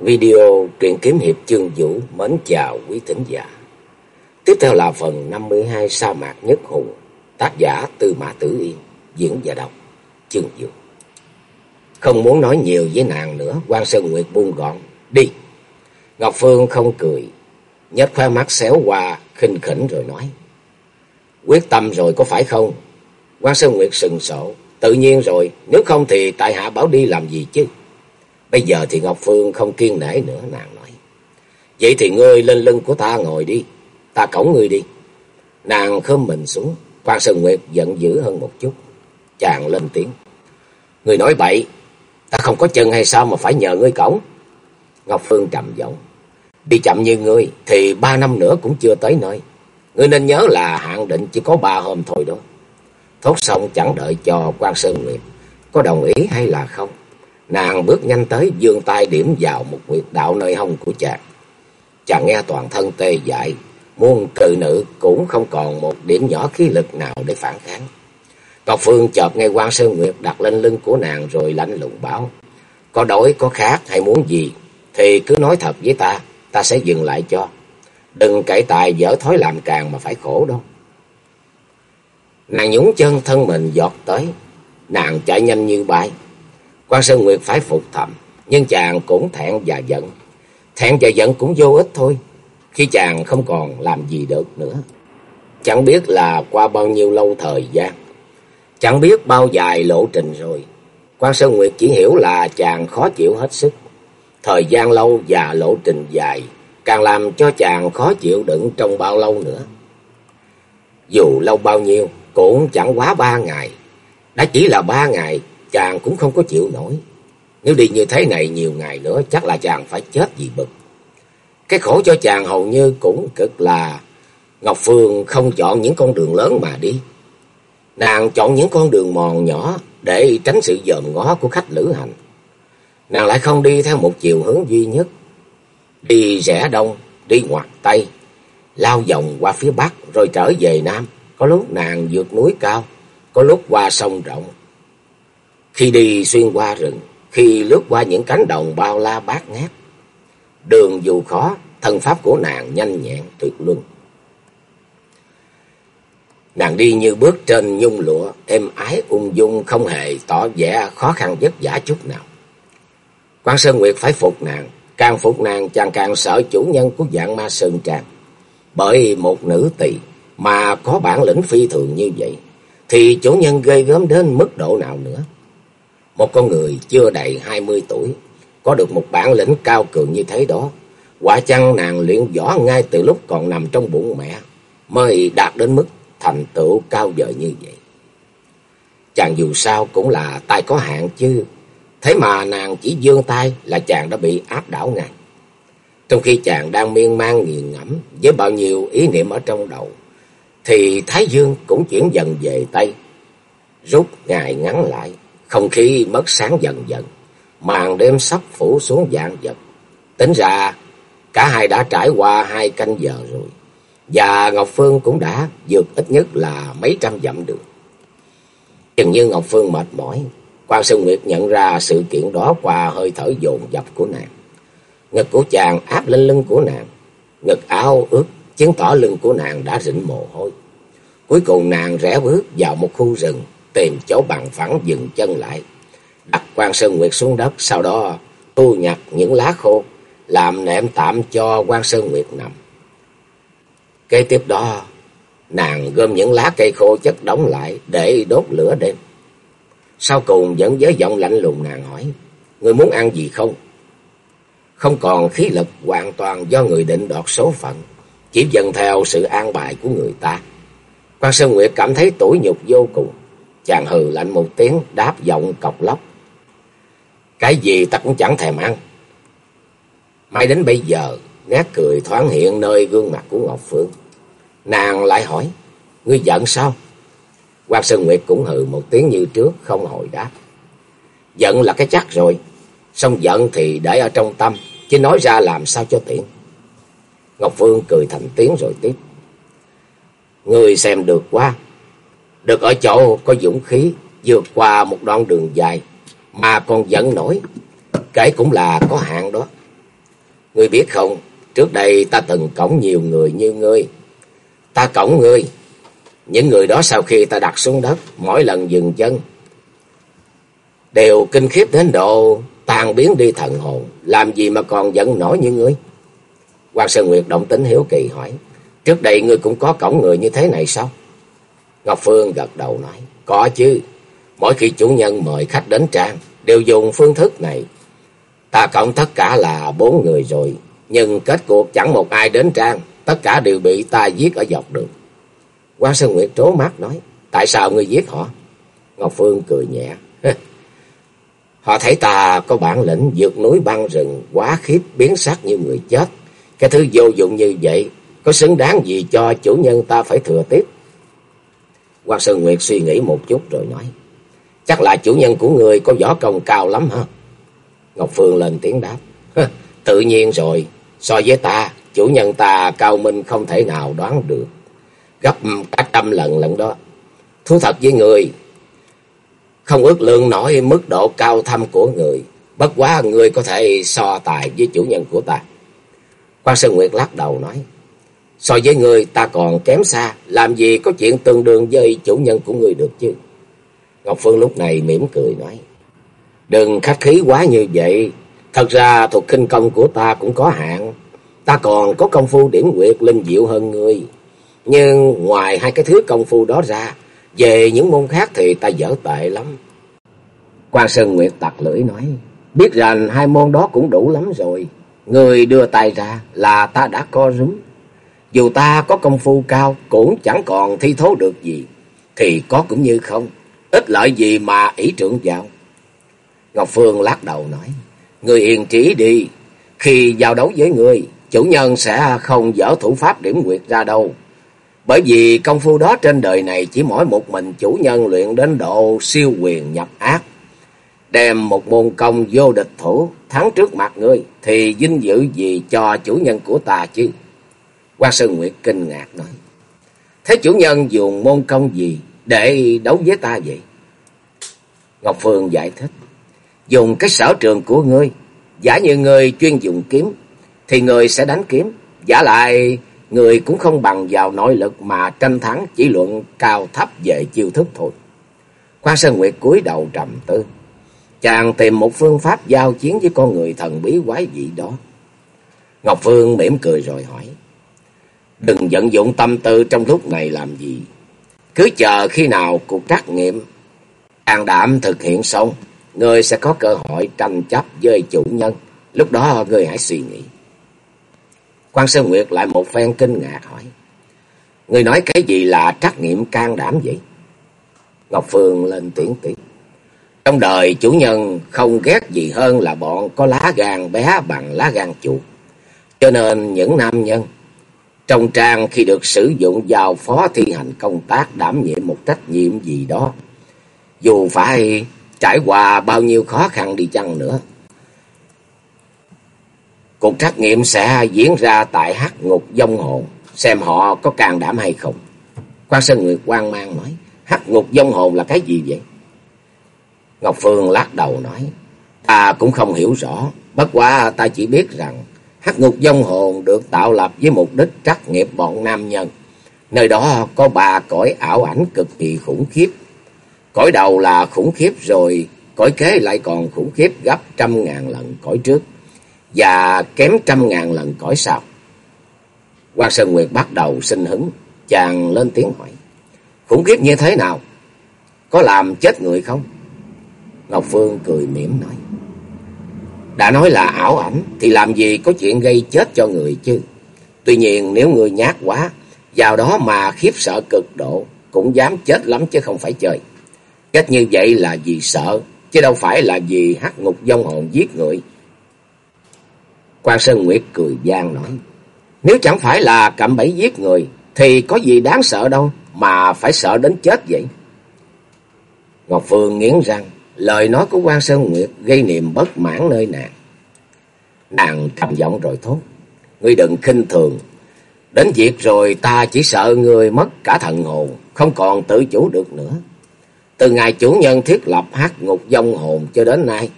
Video truyện kiếm hiệp chương vũ mến chào quý thính giả. Tiếp theo là phần 52 sa mạc nhất hùng, tác giả Tư Mã Tử Yên, diễn và đọc chương vũ. Không muốn nói nhiều với nàng nữa, quan Sơn Nguyệt buông gọn, đi. Ngọc Phương không cười, nhếch khóe mắt xéo qua, khinh khỉnh rồi nói. Quyết tâm rồi có phải không? quan Sơn Nguyệt sừng sổ, tự nhiên rồi, nếu không thì tại hạ bảo đi làm gì chứ? Bây giờ thì Ngọc Phương không kiên nể nữa, nàng nói. Vậy thì ngươi lên lưng của ta ngồi đi, ta cổng ngươi đi. Nàng khom mình xuống, quan Sơn Nguyệt giận dữ hơn một chút. Chàng lên tiếng. Ngươi nói bậy, ta không có chân hay sao mà phải nhờ ngươi cổng. Ngọc Phương trầm giọng. Đi chậm như ngươi thì ba năm nữa cũng chưa tới nơi. Ngươi nên nhớ là hạn định chỉ có ba hôm thôi đó. Thốt xong chẳng đợi cho quan Sơn Nguyệt có đồng ý hay là không. Nàng bước nhanh tới dương tay điểm vào một quyệt đạo nơi hông của chàng. Chàng nghe toàn thân tê dại, muôn cự nữ cũng không còn một điểm nhỏ khí lực nào để phản kháng. Cọc Phương chợt ngay quan Sơn Nguyệt đặt lên lưng của nàng rồi lạnh lùng bảo. Có đổi có khác hay muốn gì thì cứ nói thật với ta, ta sẽ dừng lại cho. Đừng cậy tài dở thói làm càng mà phải khổ đâu. Nàng nhúng chân thân mình giọt tới, nàng chạy nhanh như bay, quan Sơn Nguyệt phải phục thầm, nhưng chàng cũng thẹn và giận. Thẹn và giận cũng vô ích thôi, khi chàng không còn làm gì được nữa. Chẳng biết là qua bao nhiêu lâu thời gian, chẳng biết bao dài lộ trình rồi. quan Sơn Nguyệt chỉ hiểu là chàng khó chịu hết sức. Thời gian lâu và lộ trình dài, càng làm cho chàng khó chịu đựng trong bao lâu nữa. Dù lâu bao nhiêu, cũng chẳng quá ba ngày. Đã chỉ là ba ngày, chàng cũng không có chịu nổi. Nếu đi như thế này nhiều ngày nữa chắc là chàng phải chết vì bực. Cái khổ cho chàng hầu như cũng cực là Ngọc Phương không chọn những con đường lớn mà đi. Nàng chọn những con đường mòn nhỏ để tránh sự dòm ngó của khách lữ hành. Nàng lại không đi theo một chiều hướng duy nhất. Đi rẽ đông, đi ngoặt tây, lao vòng qua phía bắc rồi trở về nam. Có lúc nàng vượt núi cao, có lúc qua sông rộng, khi đi xuyên qua rừng, khi lướt qua những cánh đồng bao la bát ngát, đường dù khó, thân pháp của nàng nhanh nhẹn tuyệt luân. Nàng đi như bước trên nhung lụa, êm ái ung dung không hề tỏ vẻ khó khăn vất vả chút nào. Quan Sơn Nguyệt phải phục nàng, càng phục nàng chàng càng sợ chủ nhân của dạng ma sơn trang. Bởi một nữ tỳ mà có bản lĩnh phi thường như vậy, thì chủ nhân gây gớm đến mức độ nào nữa. Một con người chưa đầy hai mươi tuổi, có được một bản lĩnh cao cường như thế đó, quả chăng nàng luyện võ ngay từ lúc còn nằm trong bụng mẹ, mới đạt đến mức thành tựu cao vời như vậy. Chàng dù sao cũng là tay có hạn chứ, thế mà nàng chỉ dương tay là chàng đã bị áp đảo ngay. Trong khi chàng đang miên man nghiền ngẫm với bao nhiêu ý niệm ở trong đầu, thì Thái Dương cũng chuyển dần về Tây, rút ngày ngắn lại, không khí mất sáng dần dần, màn đêm sắp phủ xuống dạng vật. Tính ra, cả hai đã trải qua hai canh giờ rồi, và Ngọc Phương cũng đã vượt ít nhất là mấy trăm dặm đường. Chừng như Ngọc Phương mệt mỏi, quan Sơn Nguyệt nhận ra sự kiện đó qua hơi thở dồn dập của nàng. Ngực của chàng áp lên lưng của nàng, ngực áo ướt, chứng tỏ lưng của nàng đã rịnh mồ hôi. Cuối cùng nàng rẽ bước vào một khu rừng, tìm chỗ bằng phẳng dừng chân lại, đặt quan Sơn Nguyệt xuống đất, sau đó thu nhặt những lá khô, làm nệm tạm cho quan Sơn Nguyệt nằm. Kế tiếp đó, nàng gom những lá cây khô chất đóng lại để đốt lửa đêm. Sau cùng vẫn với giọng lạnh lùng nàng hỏi, người muốn ăn gì không? Không còn khí lực hoàn toàn do người định đoạt số phận, chỉ dần theo sự an bài của người ta. Quan Sơn Nguyệt cảm thấy tủi nhục vô cùng. Chàng hừ lạnh một tiếng đáp giọng cọc lóc. Cái gì ta cũng chẳng thèm ăn. Mãi đến bây giờ, nét cười thoáng hiện nơi gương mặt của Ngọc Phương. Nàng lại hỏi, ngươi giận sao? Quan Sơn Nguyệt cũng hừ một tiếng như trước, không hồi đáp. Giận là cái chắc rồi, xong giận thì để ở trong tâm, chứ nói ra làm sao cho tiện. Ngọc Phương cười thành tiếng rồi tiếp. Người xem được quá, được ở chỗ có dũng khí vượt qua một đoạn đường dài mà còn giận nổi, kể cũng là có hạn đó. Ngươi biết không, trước đây ta từng cổng nhiều người như ngươi. Ta cổng ngươi. Những người đó sau khi ta đặt xuống đất, mỗi lần dừng chân, đều kinh khiếp đến độ tan biến đi thần hồn. Làm gì mà còn giận nổi như ngươi? Hoàng Sơn Nguyệt động tính hiếu kỳ hỏi. Trước đây ngươi cũng có cổng người như thế này sao? Ngọc Phương gật đầu nói. Có chứ. Mỗi khi chủ nhân mời khách đến trang, đều dùng phương thức này. Ta cộng tất cả là bốn người rồi. Nhưng kết cuộc chẳng một ai đến trang. Tất cả đều bị ta giết ở dọc đường. Quan Sơn Nguyệt trố mắt nói. Tại sao ngươi giết họ? Ngọc Phương cười nhẹ. họ thấy ta có bản lĩnh vượt núi băng rừng quá khiếp biến sắc như người chết. Cái thứ vô dụng như vậy có xứng đáng gì cho chủ nhân ta phải thừa tiếp? Quan Sơn Nguyệt suy nghĩ một chút rồi nói. Chắc là chủ nhân của người có võ công cao lắm hả? Ngọc Phương lên tiếng đáp. Tự nhiên rồi, so với ta, chủ nhân ta cao minh không thể nào đoán được. Gấp cả trăm lần lần đó. Thú thật với người, không ước lượng nổi mức độ cao thâm của người. Bất quá người có thể so tài với chủ nhân của ta. Quan Sơn Nguyệt lắc đầu nói. So với người ta còn kém xa, làm gì có chuyện tương đương với chủ nhân của người được chứ. Ngọc Phương lúc này mỉm cười nói. Đừng khách khí quá như vậy. Thật ra thuộc kinh công của ta cũng có hạn. Ta còn có công phu điểm quyệt linh diệu hơn người. Nhưng ngoài hai cái thứ công phu đó ra, về những môn khác thì ta dở tệ lắm. Quan Sơn Nguyệt tặc lưỡi nói. Biết rằng hai môn đó cũng đủ lắm rồi. Người đưa tay ra là ta đã co rúm. Dù ta có công phu cao cũng chẳng còn thi thố được gì. Thì có cũng như không. Ít lợi gì mà ý trưởng vào. Ngọc Phương lắc đầu nói. Người yên trí đi. Khi giao đấu với người, chủ nhân sẽ không dở thủ pháp điểm quyệt ra đâu. Bởi vì công phu đó trên đời này chỉ mỗi một mình chủ nhân luyện đến độ siêu quyền nhập ác. Đem một môn công vô địch thủ thắng trước mặt ngươi thì vinh dự gì cho chủ nhân của ta chứ? Quan Sơn Nguyệt kinh ngạc nói. Thế chủ nhân dùng môn công gì để đấu với ta vậy? Ngọc Phương giải thích. Dùng cái sở trường của ngươi. Giả như ngươi chuyên dùng kiếm. Thì ngươi sẽ đánh kiếm. Giả lại, người cũng không bằng vào nội lực mà tranh thắng chỉ luận cao thấp về chiêu thức thôi. Quan Sơn Nguyệt cúi đầu trầm tư. Chàng tìm một phương pháp giao chiến với con người thần bí quái dị đó. Ngọc Phương mỉm cười rồi hỏi. Đừng vận dụng tâm tư trong lúc này làm gì. Cứ chờ khi nào cuộc trắc nghiệm an đảm thực hiện xong, người sẽ có cơ hội tranh chấp với chủ nhân. Lúc đó người hãy suy nghĩ. Quan Sơn Nguyệt lại một phen kinh ngạc hỏi. Người nói cái gì là trắc nghiệm can đảm vậy? Ngọc Phương lên tiếng tiếp. Trong đời chủ nhân không ghét gì hơn là bọn có lá gan bé bằng lá gan chuột. Cho nên những nam nhân trong trang khi được sử dụng vào phó thi hành công tác đảm nhiệm một trách nhiệm gì đó. Dù phải trải qua bao nhiêu khó khăn đi chăng nữa. Cuộc trắc nghiệm sẽ diễn ra tại hắc ngục dông hồn. Xem họ có can đảm hay không. Quan Sơn Nguyệt quan mang nói. Hắc ngục dông hồn là cái gì vậy? Ngọc Phương lắc đầu nói. Ta cũng không hiểu rõ. Bất quá ta chỉ biết rằng hắc ngục dông hồn được tạo lập với mục đích trắc nghiệp bọn nam nhân. Nơi đó có ba cõi ảo ảnh cực kỳ khủng khiếp. Cõi đầu là khủng khiếp rồi, cõi kế lại còn khủng khiếp gấp trăm ngàn lần cõi trước. Và kém trăm ngàn lần cõi sau. Quan Sơn Nguyệt bắt đầu sinh hứng, chàng lên tiếng hỏi. Khủng khiếp như thế nào? Có làm chết người không? Ngọc Phương cười mỉm nói. Đã nói là ảo ảnh thì làm gì có chuyện gây chết cho người chứ. Tuy nhiên nếu người nhát quá, vào đó mà khiếp sợ cực độ, cũng dám chết lắm chứ không phải chơi. Cách như vậy là vì sợ, chứ đâu phải là vì hắc ngục dông hồn giết người. Quan Sơn Nguyệt cười gian nói, nếu chẳng phải là cạm bẫy giết người, thì có gì đáng sợ đâu mà phải sợ đến chết vậy. Ngọc Phương nghiến răng, Lời nói của quan Sơn Nguyệt gây niềm bất mãn nơi nàng. Nàng trầm giọng rồi thốt. Ngươi đừng khinh thường. Đến việc rồi ta chỉ sợ ngươi mất cả thần hồn. Không còn tự chủ được nữa. Từ ngày chủ nhân thiết lập hát ngục dông hồn cho đến nay.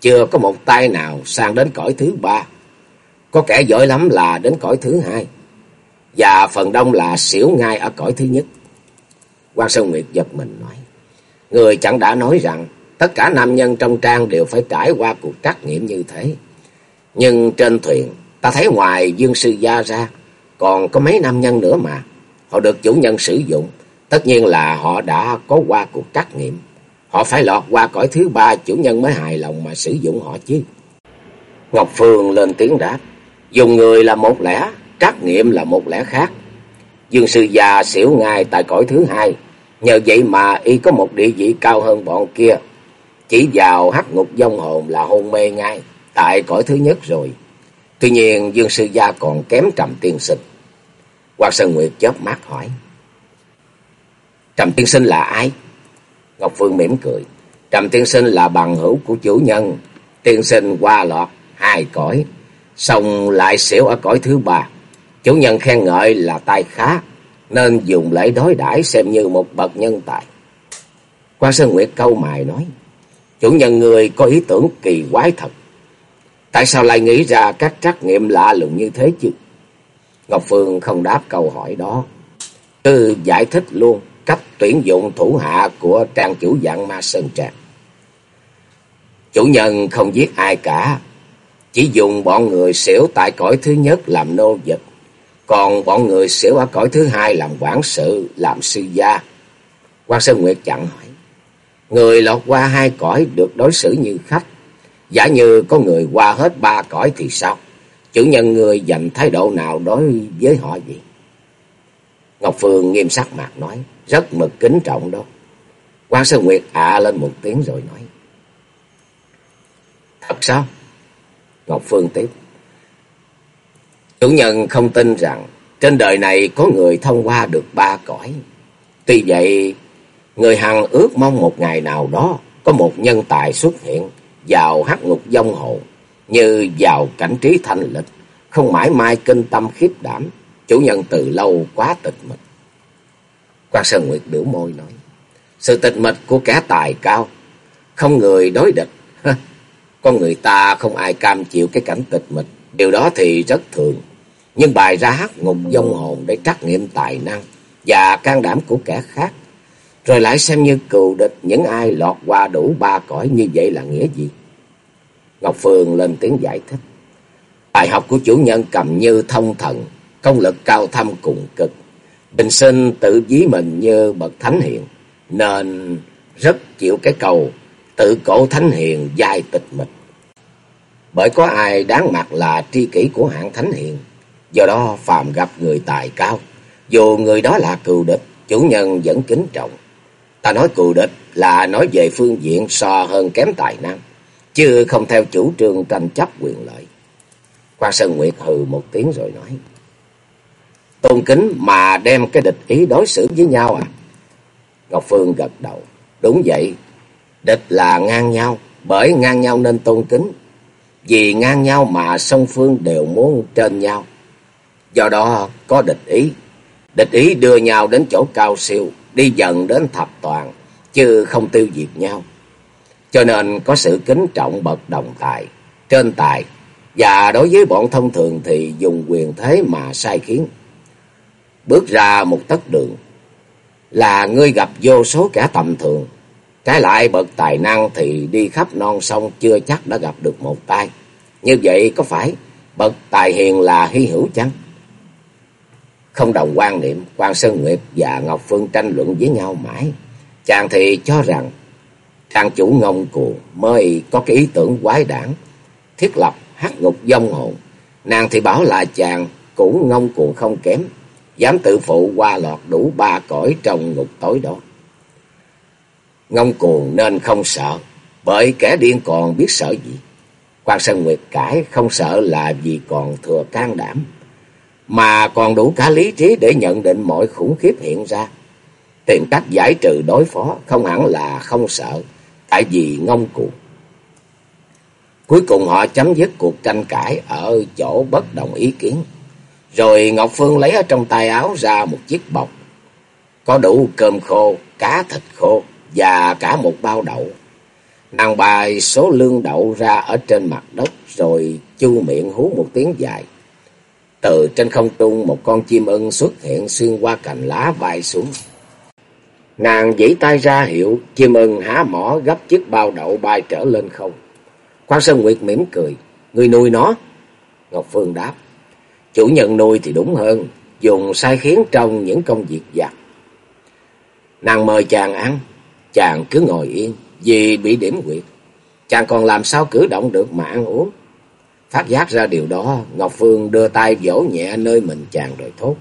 Chưa có một tay nào sang đến cõi thứ ba. Có kẻ giỏi lắm là đến cõi thứ hai. Và phần đông là xỉu ngay ở cõi thứ nhất. quan Sơn Nguyệt giật mình nói. Người chẳng đã nói rằng tất cả nam nhân trong trang đều phải trải qua cuộc trắc nghiệm như thế. Nhưng trên thuyền ta thấy ngoài dương sư gia ra còn có mấy nam nhân nữa mà. Họ được chủ nhân sử dụng. Tất nhiên là họ đã có qua cuộc trắc nghiệm. Họ phải lọt qua cõi thứ ba chủ nhân mới hài lòng mà sử dụng họ chứ. Ngọc Phương lên tiếng đáp. Dùng người là một lẽ, trắc nghiệm là một lẽ khác. Dương sư già xỉu ngay tại cõi thứ hai. Nhờ vậy mà y có một địa vị cao hơn bọn kia. Chỉ vào hắc ngục dông hồn là hôn mê ngay tại cõi thứ nhất rồi. Tuy nhiên, Dương sư gia còn kém trầm tiên sinh. Hoàng Sơn Nguyệt chớp mắt hỏi. Trầm tiên sinh là ai? Ngọc Phương mỉm cười. Trầm tiên sinh là bằng hữu của chủ nhân. Tiên sinh qua lọt hai cõi. Xong lại xỉu ở cõi thứ ba. Chủ nhân khen ngợi là tài khá. Nên dùng lễ đối đãi xem như một bậc nhân tài. Quan Sơn Nguyệt câu mài nói. Chủ nhân người có ý tưởng kỳ quái thật. Tại sao lại nghĩ ra các trắc nghiệm lạ lùng như thế chứ? Ngọc Phương không đáp câu hỏi đó. Cứ giải thích luôn cách tuyển dụng thủ hạ của trang chủ dạng ma sơn Trang. Chủ nhân không giết ai cả, chỉ dùng bọn người xỉu tại cõi thứ nhất làm nô dịch, còn bọn người xỉu ở cõi thứ hai làm quản sự, làm sư gia. quan Sơn Nguyệt chẳng hỏi, người lọt qua hai cõi được đối xử như khách, giả như có người qua hết ba cõi thì sao? Chủ nhân người dành thái độ nào đối với họ gì? Ngọc Phương nghiêm sắc mặt nói, rất mực kính trọng đó. quan Sơn Nguyệt ạ à lên một tiếng rồi nói. Thật sao? Ngọc Phương tiếp. Chủ nhân không tin rằng trên đời này có người thông qua được ba cõi. Tuy vậy, người hằng ước mong một ngày nào đó có một nhân tài xuất hiện vào hắc ngục dông hồn như vào cảnh trí thanh lịch, không mãi mai kinh tâm khiếp đảm, chủ nhân từ lâu quá tịch mịch. Quan Sơn Nguyệt biểu môi nói, sự tịch mịch của kẻ tài cao, không người đối địch. Con người ta không ai cam chịu cái cảnh tịch mịch, điều đó thì rất thường. Nhưng bài ra hát ngục dông hồn để trắc nghiệm tài năng và can đảm của kẻ khác. Rồi lại xem như cừu địch những ai lọt qua đủ ba cõi như vậy là nghĩa gì? Ngọc Phương lên tiếng giải thích. Bài học của chủ nhân cầm như thông thần, công lực cao thâm cùng cực. Bình sinh tự ví mình như bậc thánh hiền, nên rất chịu cái cầu tự cổ thánh hiền dài tịch mịch. Bởi có ai đáng mặt là tri kỷ của hạng thánh hiền, do đó phàm gặp người tài cao, dù người đó là cừu địch, chủ nhân vẫn kính trọng. Ta nói cù địch là nói về phương diện so hơn kém tài năng, chứ không theo chủ trương tranh chấp quyền lợi. Quan Sơn Nguyệt hừ một tiếng rồi nói. Tôn kính mà đem cái địch ý đối xử với nhau à? Ngọc Phương gật đầu. Đúng vậy. Địch là ngang nhau. Bởi ngang nhau nên tôn kính. Vì ngang nhau mà song phương đều muốn trên nhau. Do đó có địch ý. Địch ý đưa nhau đến chỗ cao siêu. Đi dần đến thập toàn. Chứ không tiêu diệt nhau. Cho nên có sự kính trọng bậc đồng tài. Trên tài, và đối với bọn thông thường thì dùng quyền thế mà sai khiến. Bước ra một tấc đường là ngươi gặp vô số kẻ tầm thường. Trái lại bậc tài năng thì đi khắp non sông chưa chắc đã gặp được một tay. Như vậy có phải bậc tài hiền là hy hữu chăng? Không đồng quan niệm, quan Sơn Nguyệt và Ngọc Phương tranh luận với nhau mãi. Chàng thì cho rằng trang chủ ngông cuồng mới có cái ý tưởng quái đản thiết lập hắc ngục dông hồn. Nàng thì bảo là chàng cũng ngông cuồng không kém, dám tự phụ qua lọt đủ ba cõi trong ngục tối đó. Ngông cuồng nên không sợ, bởi kẻ điên còn biết sợ gì. Quan Sơn Nguyệt cãi không sợ là vì còn thừa can đảm, mà còn đủ cả lý trí để nhận định mọi khủng khiếp hiện ra. Tìm cách giải trừ đối phó không hẳn là không sợ, tại vì ngông cuồng. Cuối cùng họ chấm dứt cuộc tranh cãi ở chỗ bất đồng ý kiến. Rồi Ngọc Phương lấy ở trong tay áo ra một chiếc bọc. Có đủ cơm khô, cá thịt khô và cả một bao đậu. Nàng bài số lương đậu ra ở trên mặt đất rồi chu miệng hú một tiếng dài. Từ trên không trung một con chim ưng xuất hiện xuyên qua cành lá bay xuống. Nàng dĩ tay ra hiệu, chim ưng há mỏ gấp chiếc bao đậu bay trở lên không. Quan Sơn Nguyệt mỉm cười, người nuôi nó. Ngọc Phương đáp, chủ nhân nuôi thì đúng hơn, dùng sai khiến trong những công việc giặt. Nàng mời chàng ăn, chàng cứ ngồi yên, vì bị điểm quyệt. Chàng còn làm sao cử động được mà ăn uống. Phát giác ra điều đó, Ngọc Phương đưa tay vỗ nhẹ nơi mình chàng rồi thốt.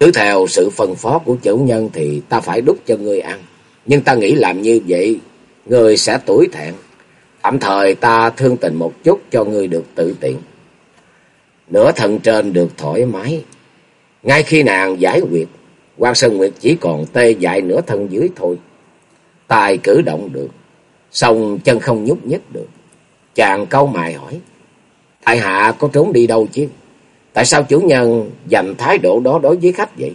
Cứ theo sự phân phó của chủ nhân thì ta phải đút cho ngươi ăn. Nhưng ta nghĩ làm như vậy, ngươi sẽ tuổi thẹn. Tạm thời ta thương tình một chút cho ngươi được tự tiện. Nửa thân trên được thoải mái. Ngay khi nàng giải quyết, quan Sơn Nguyệt chỉ còn tê dại nửa thân dưới thôi. Tài cử động được, song chân không nhúc nhích được. Chàng câu mài hỏi, tại hạ có trốn đi đâu chứ? Tại sao chủ nhân dành thái độ đó đối với khách vậy?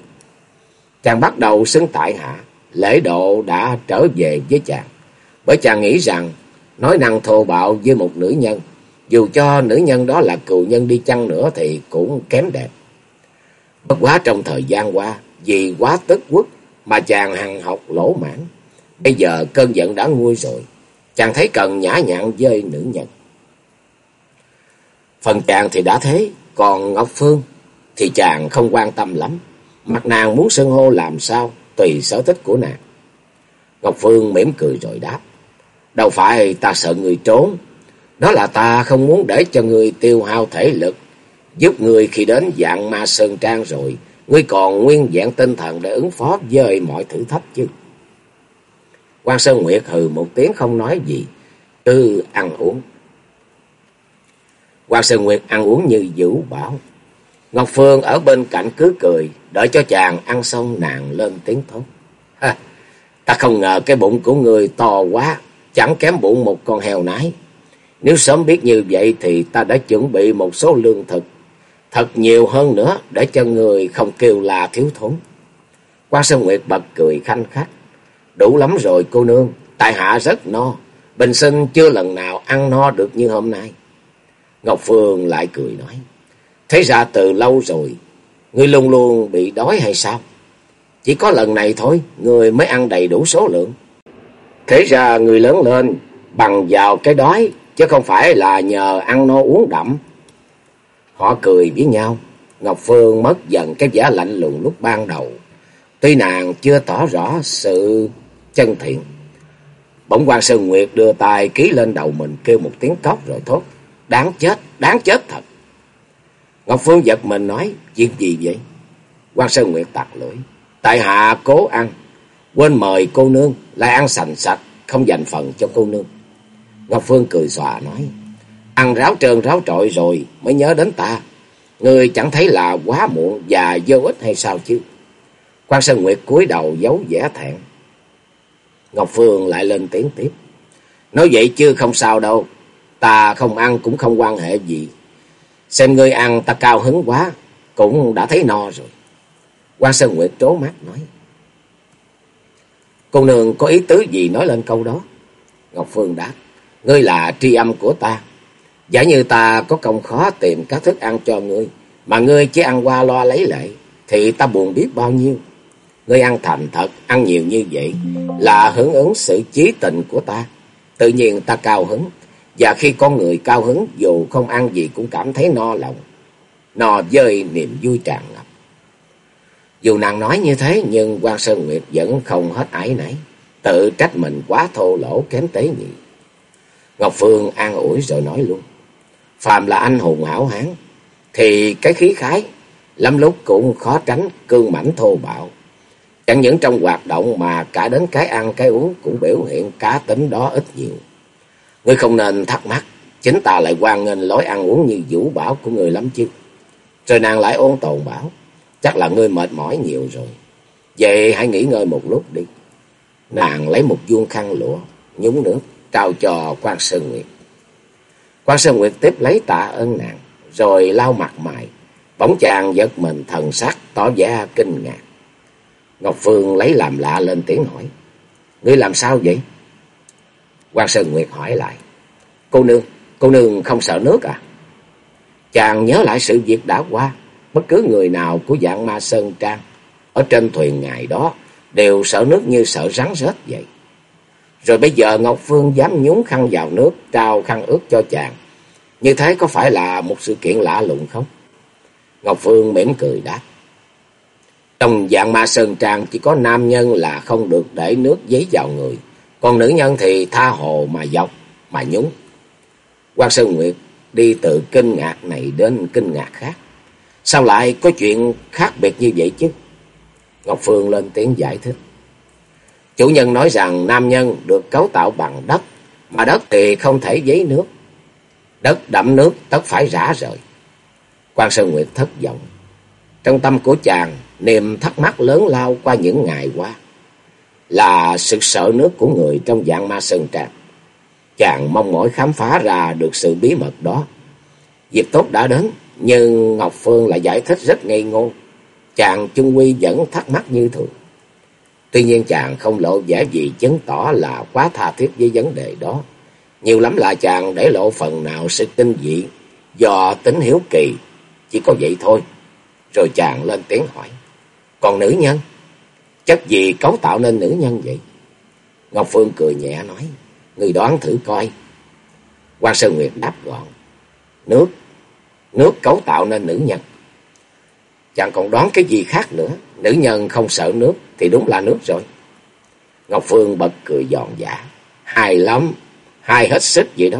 Chàng bắt đầu xưng tại hạ, lễ độ đã trở về với chàng. Bởi chàng nghĩ rằng, nói năng thô bạo với một nữ nhân, dù cho nữ nhân đó là cựu nhân đi chăng nữa thì cũng kém đẹp. Bất quá trong thời gian qua, vì quá tức quốc mà chàng hằng học lỗ mãn. Bây giờ cơn giận đã nguôi rồi, chàng thấy cần nhã nhặn với nữ nhân. Phần chàng thì đã thế, còn Ngọc Phương thì chàng không quan tâm lắm. Mặt nàng muốn xưng hô làm sao, tùy sở thích của nàng. Ngọc Phương mỉm cười rồi đáp. Đâu phải ta sợ người trốn. Đó là ta không muốn để cho người tiêu hao thể lực. Giúp người khi đến dạng ma sơn trang rồi. Ngươi còn nguyên dạng tinh thần để ứng phó với mọi thử thách chứ. quan Sơn Nguyệt hừ một tiếng không nói gì. Cứ ăn uống. Hoàng Sơn Nguyệt ăn uống như vũ bảo. Ngọc Phương ở bên cạnh cứ cười. Đợi cho chàng ăn xong nàng lên tiếng thốt. Ha, ta không ngờ cái bụng của người to quá. Chẳng kém bụng một con heo nái. Nếu sớm biết như vậy thì ta đã chuẩn bị một số lương thực thật nhiều hơn nữa để cho người không kêu là thiếu thốn. Quan Sơn Nguyệt bật cười khanh khách. Đủ lắm rồi cô nương, tại hạ rất no. Bình sinh chưa lần nào ăn no được như hôm nay. Ngọc Phương lại cười nói. Thế ra từ lâu rồi, ngươi luôn luôn bị đói hay sao? Chỉ có lần này thôi, người mới ăn đầy đủ số lượng. Thế ra người lớn lên bằng vào cái đói, chứ không phải là nhờ ăn no uống đậm. Họ cười với nhau. Ngọc Phương mất dần cái vẻ lạnh lùng lúc ban đầu. Tuy nàng chưa tỏ rõ sự chân thiện. Bỗng quan Sơn Nguyệt đưa tay ký lên đầu mình kêu một tiếng cóc rồi thốt. Đáng chết, đáng chết thật. Ngọc Phương giật mình nói, chuyện gì vậy? quan Sơn Nguyệt tặc lưỡi. Tại hạ cố ăn, quên mời cô nương, lại ăn sành sạch, không dành phần cho cô nương. Ngọc Phương cười xòa nói, Ăn ráo trơn ráo trội rồi mới nhớ đến ta. Ngươi chẳng thấy là quá muộn và vô ích hay sao chứ? Quan Sơn Nguyệt cúi đầu giấu vẻ thẹn. Ngọc Phương lại lên tiếng tiếp. Nói vậy chứ không sao đâu. Ta không ăn cũng không quan hệ gì. Xem ngươi ăn ta cao hứng quá. Cũng đã thấy no rồi. Quan Sơn Nguyệt trố mắt nói. Cô nương có ý tứ gì nói lên câu đó? Ngọc Phương đáp. Ngươi là tri âm của ta. Giả như ta có công khó tìm các thức ăn cho ngươi, mà ngươi chỉ ăn qua loa lấy lệ, thì ta buồn biết bao nhiêu. Ngươi ăn thành thật, ăn nhiều như vậy, là hưởng ứng sự chí tình của ta. Tự nhiên ta cao hứng, và khi con người cao hứng, dù không ăn gì cũng cảm thấy no lòng, no dơi niềm vui tràn ngập. Dù nàng nói như thế, nhưng quan Sơn Nguyệt vẫn không hết ái nấy, tự trách mình quá thô lỗ kém tế nhị. Ngọc Phương an ủi rồi nói luôn phàm là anh hùng hảo hán, thì cái khí khái lắm lúc cũng khó tránh cương mảnh thô bạo. Chẳng những trong hoạt động mà cả đến cái ăn cái uống cũng biểu hiện cá tính đó ít nhiều. Ngươi không nên thắc mắc, chính ta lại quan nghênh lối ăn uống như vũ bảo của người lắm chứ. Rồi nàng lại ôn tồn bảo, chắc là ngươi mệt mỏi nhiều rồi. Vậy hãy nghỉ ngơi một lúc đi. Nàng lấy một vuông khăn lụa, nhúng nước, trao cho quan Sơn Nguyệt. Quan Sơn Nguyệt tiếp lấy tạ ơn nàng, rồi lau mặt mày. Bỗng chàng giật mình thần sắc, tỏ vẻ kinh ngạc. Ngọc Phương lấy làm lạ lên tiếng hỏi. Ngươi làm sao vậy? Quan Sơn Nguyệt hỏi lại. Cô nương, Cô nương không sợ nước à? Chàng nhớ lại sự việc đã qua. Bất cứ người nào của dạng ma Sơn Trang ở trên thuyền ngày đó đều sợ nước như sợ rắn rết vậy. Rồi bây giờ Ngọc Phương dám nhúng khăn vào nước, trao khăn ướt cho chàng. Như thế có phải là một sự kiện lạ lùng không? Ngọc Phương mỉm cười đáp. Trong dạng ma sơn trang chỉ có nam nhân là không được để nước giấy vào người. Còn nữ nhân thì tha hồ mà dọc, mà nhúng. quan Sơn Nguyệt đi từ kinh ngạc này đến kinh ngạc khác. Sao lại có chuyện khác biệt như vậy chứ? Ngọc Phương lên tiếng giải thích. Chủ nhân nói rằng nam nhân được cấu tạo bằng đất, mà đất thì không thể giấy nước. Đất đậm nước tất phải rã rời. quan Sơn Nguyệt thất vọng. Trong tâm của chàng, niềm thắc mắc lớn lao qua những ngày qua là sự sợ nước của người trong dạng ma sơn trạc Chàng mong mỏi khám phá ra được sự bí mật đó. Dịp tốt đã đến, nhưng Ngọc Phương lại giải thích rất ngây ngô. Chàng trung quy vẫn thắc mắc như thường. Tuy nhiên chàng không lộ vẻ gì chứng tỏ là quá tha thiết với vấn đề đó. Nhiều lắm là chàng để lộ phần nào sự tinh dị do tính hiếu kỳ. Chỉ có vậy thôi. Rồi chàng lên tiếng hỏi. Còn nữ nhân? Chất gì cấu tạo nên nữ nhân vậy? Ngọc Phương cười nhẹ nói. Người đoán thử coi. quan Sơn Nguyệt đáp gọn. Nước. Nước cấu tạo nên nữ nhân. Chàng còn đoán cái gì khác nữa. Nữ nhân không sợ nước thì đúng là nước rồi. Ngọc Phương bật cười giòn giả. Hài lắm. Hai hết sức vậy đó.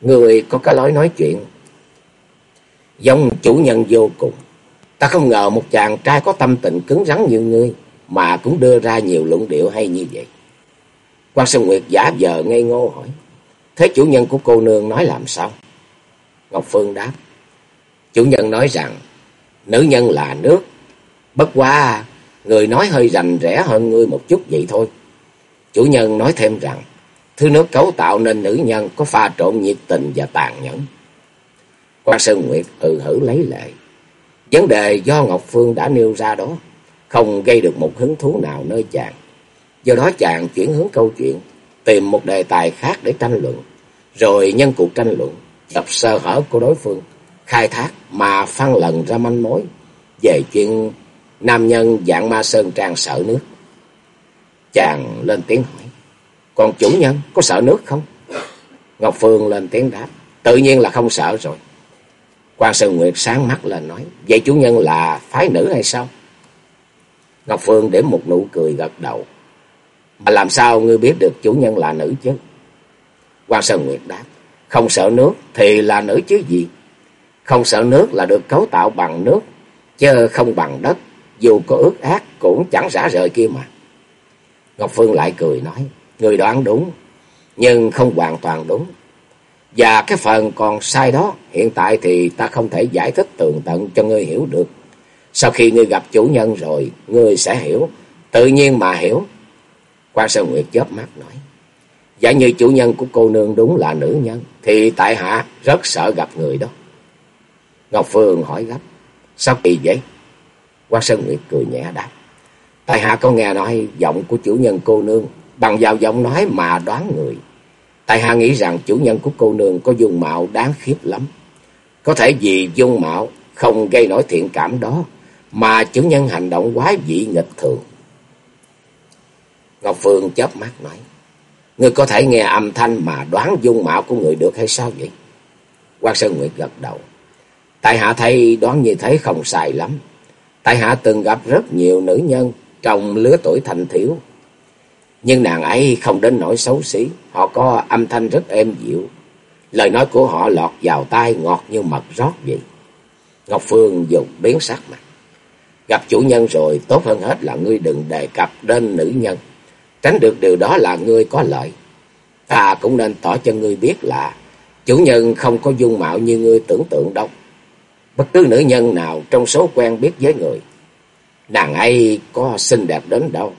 Người có cái lối nói chuyện. Giống chủ nhân vô cùng. Ta không ngờ một chàng trai có tâm tình cứng rắn như ngươi mà cũng đưa ra nhiều luận điệu hay như vậy. Quan Sơn Nguyệt giả vờ ngây ngô hỏi. Thế chủ nhân của cô nương nói làm sao? Ngọc Phương đáp. Chủ nhân nói rằng, nữ nhân là nước. Bất quá người nói hơi rành rẽ hơn ngươi một chút vậy thôi. Chủ nhân nói thêm rằng, thứ nước cấu tạo nên nữ nhân có pha trộn nhiệt tình và tàn nhẫn. Quan Sơn Nguyệt ừ hử lấy lệ. Vấn đề do Ngọc Phương đã nêu ra đó không gây được một hứng thú nào nơi chàng. Do đó chàng chuyển hướng câu chuyện, tìm một đề tài khác để tranh luận, rồi nhân cuộc tranh luận, chập sơ hở của đối phương, khai thác mà phân lần ra manh mối về chuyện nam nhân dạng ma sơn trang sợ nước. Chàng lên tiếng hỏi, còn chủ nhân có sợ nước không? Ngọc Phương lên tiếng đáp, tự nhiên là không sợ rồi. Quan Sơn Nguyệt sáng mắt lên nói, vậy chủ nhân là phái nữ hay sao? Ngọc Phương để một nụ cười gật đầu. Mà làm sao ngươi biết được chủ nhân là nữ chứ? Quan Sơn Nguyệt đáp, không sợ nước thì là nữ chứ gì? Không sợ nước là được cấu tạo bằng nước, chứ không bằng đất, dù có ước ác cũng chẳng rã rời kia mà. Ngọc Phương lại cười nói, người đoán đúng, nhưng không hoàn toàn đúng. Và cái phần còn sai đó, hiện tại thì ta không thể giải thích tường tận cho ngươi hiểu được. Sau khi ngươi gặp chủ nhân rồi, ngươi sẽ hiểu, tự nhiên mà hiểu. Quan Sơn Nguyệt chớp mắt nói, giả như chủ nhân của cô nương đúng là nữ nhân, thì tại hạ rất sợ gặp người đó. Ngọc Phương hỏi gấp, sao kỳ vậy? Quan Sơn Nguyệt cười nhẹ đáp, tại hạ có nghe nói giọng của chủ nhân cô nương, bằng vào giọng nói mà đoán người. Tại hạ nghĩ rằng chủ nhân của cô nương có dung mạo đáng khiếp lắm. Có thể vì dung mạo không gây nổi thiện cảm đó, mà chủ nhân hành động quá dị nghịch thường. Ngọc Phương chớp mắt nói, Ngươi có thể nghe âm thanh mà đoán dung mạo của người được hay sao vậy? Quan Sơn Nguyệt gật đầu. Tại hạ thấy đoán như thế không sai lắm. Tại hạ từng gặp rất nhiều nữ nhân trong lứa tuổi thành thiếu. Nhưng nàng ấy không đến nỗi xấu xí. Họ có âm thanh rất êm dịu. Lời nói của họ lọt vào tai ngọt như mật rót vậy. Ngọc Phương dùng biến sắc mặt. Gặp chủ nhân rồi, tốt hơn hết là ngươi đừng đề cập đến nữ nhân. Tránh được điều đó là ngươi có lợi. Ta cũng nên tỏ cho ngươi biết là chủ nhân không có dung mạo như ngươi tưởng tượng đâu. Bất cứ nữ nhân nào trong số quen biết với người. Nàng ấy có xinh đẹp đến đâu.